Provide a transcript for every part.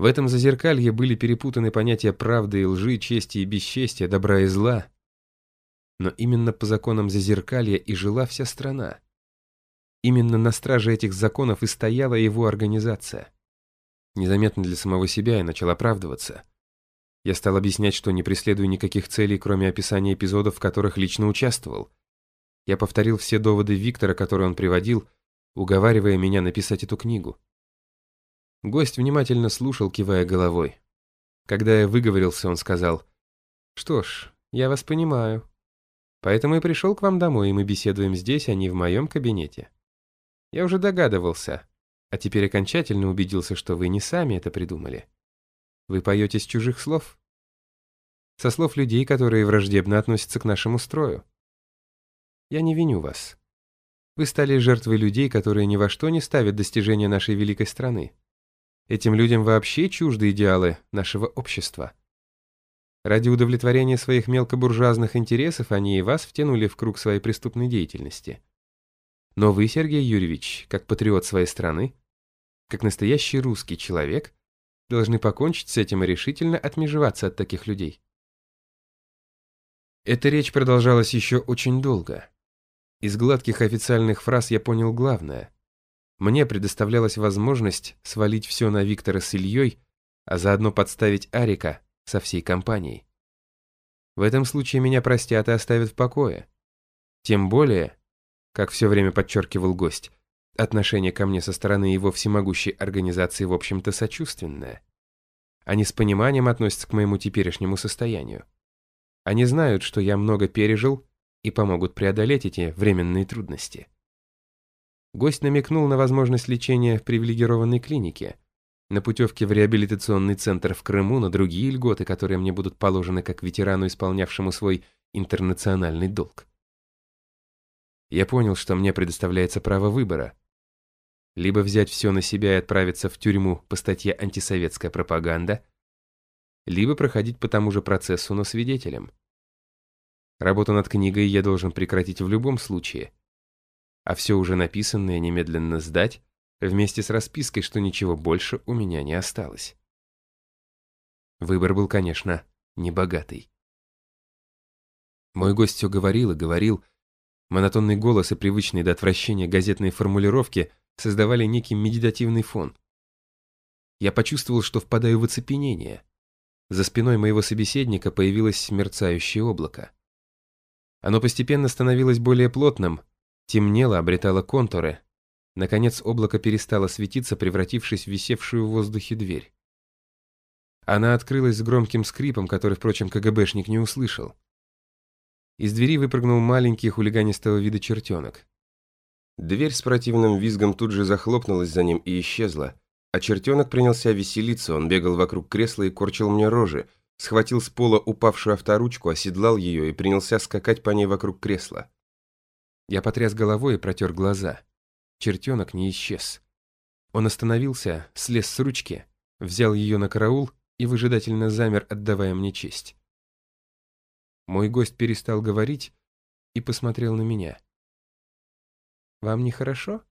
В этом зазеркалье были перепутаны понятия правды и лжи, чести и бесчестия, добра и зла. Но именно по законам зазеркалья и жила вся страна. Именно на страже этих законов и стояла его организация. Незаметно для самого себя я начал оправдываться. Я стал объяснять, что не преследую никаких целей, кроме описания эпизодов, в которых лично участвовал. Я повторил все доводы Виктора, которые он приводил, уговаривая меня написать эту книгу. Гость внимательно слушал, кивая головой. Когда я выговорился, он сказал, «Что ж, я вас понимаю. Поэтому и пришел к вам домой, и мы беседуем здесь, а не в моем кабинете. Я уже догадывался, а теперь окончательно убедился, что вы не сами это придумали. Вы поете с чужих слов? Со слов людей, которые враждебно относятся к нашему строю. Я не виню вас. Вы стали жертвой людей, которые ни во что не ставят достижения нашей великой страны. Этим людям вообще чужды идеалы нашего общества. Ради удовлетворения своих мелкобуржуазных интересов они и вас втянули в круг своей преступной деятельности. Но вы, Сергей Юрьевич, как патриот своей страны, как настоящий русский человек, должны покончить с этим и решительно отмежеваться от таких людей. Эта речь продолжалась еще очень долго. Из гладких официальных фраз я понял главное. Мне предоставлялась возможность свалить все на Виктора с Ильей, а заодно подставить Арика со всей компанией. В этом случае меня простят и оставят в покое. Тем более, как все время подчеркивал гость, отношение ко мне со стороны его всемогущей организации в общем-то сочувственное. Они с пониманием относятся к моему теперешнему состоянию. Они знают, что я много пережил и помогут преодолеть эти временные трудности. Гость намекнул на возможность лечения в привилегированной клинике, на путевке в реабилитационный центр в Крыму, на другие льготы, которые мне будут положены как ветерану, исполнявшему свой интернациональный долг. Я понял, что мне предоставляется право выбора. Либо взять все на себя и отправиться в тюрьму по статье «Антисоветская пропаганда», либо проходить по тому же процессу, но свидетелем. Работу над книгой я должен прекратить в любом случае – а все уже написанное немедленно сдать, вместе с распиской, что ничего больше у меня не осталось. Выбор был, конечно, небогатый. Мой гость все говорил и говорил. Монотонный голос и привычные до отвращения газетные формулировки создавали некий медитативный фон. Я почувствовал, что впадаю в оцепенение. За спиной моего собеседника появилось мерцающее облако. Оно постепенно становилось более плотным, Темнело, обретало контуры. Наконец облако перестало светиться, превратившись в висевшую в воздухе дверь. Она открылась с громким скрипом, который, впрочем, КГБшник не услышал. Из двери выпрыгнул маленький хулиганистого вида чертенок. Дверь с противным визгом тут же захлопнулась за ним и исчезла, а чертенок принялся веселиться, он бегал вокруг кресла и корчил мне рожи, схватил с пола упавшую авторучку, оседлал ее и принялся скакать по ней вокруг кресла. Я потряс головой и протер глаза. Чертенок не исчез. Он остановился, слез с ручки, взял ее на караул и выжидательно замер, отдавая мне честь. Мой гость перестал говорить и посмотрел на меня. «Вам нехорошо?»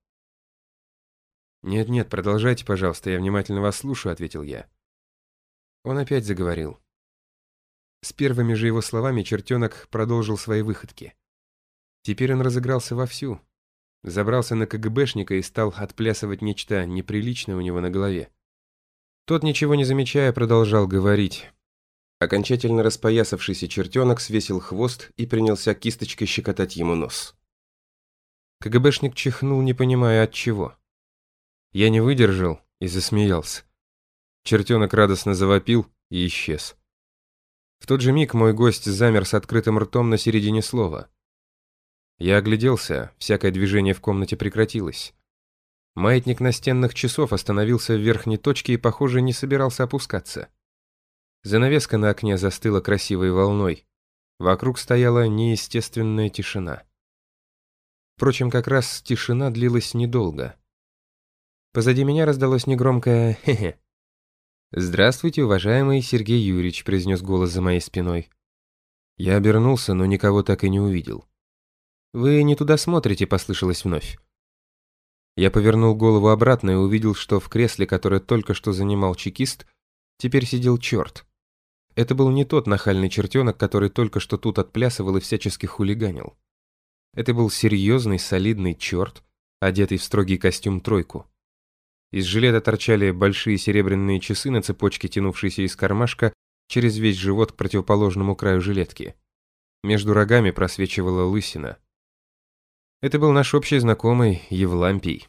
«Нет-нет, продолжайте, пожалуйста, я внимательно вас слушаю», — ответил я. Он опять заговорил. С первыми же его словами чертенок продолжил свои выходки. Теперь он разыгрался вовсю. Забрался на КГБшника и стал отплясывать нечто неприличное у него на голове. Тот, ничего не замечая, продолжал говорить. Окончательно распоясавшийся чертенок свесил хвост и принялся кисточкой щекотать ему нос. КГБшник чихнул, не понимая от чего. Я не выдержал и засмеялся. Чертенок радостно завопил и исчез. В тот же миг мой гость замер с открытым ртом на середине слова. Я огляделся, всякое движение в комнате прекратилось. Маятник настенных часов остановился в верхней точке и, похоже, не собирался опускаться. Занавеска на окне застыла красивой волной. Вокруг стояла неестественная тишина. Впрочем, как раз тишина длилась недолго. Позади меня раздалось негромкое «хе-хе». «Здравствуйте, уважаемый Сергей Юрьевич», — произнес голос за моей спиной. Я обернулся, но никого так и не увидел. «Вы не туда смотрите», — послышалось вновь. Я повернул голову обратно и увидел, что в кресле, которое только что занимал чекист, теперь сидел черт. Это был не тот нахальный чертенок, который только что тут отплясывал и всячески хулиганил. Это был серьезный, солидный черт, одетый в строгий костюм тройку. Из жилета торчали большие серебряные часы на цепочке, тянувшиеся из кармашка через весь живот к противоположному краю жилетки. Между рогами просвечивала лысина. Это был наш общий знакомый Евлампий.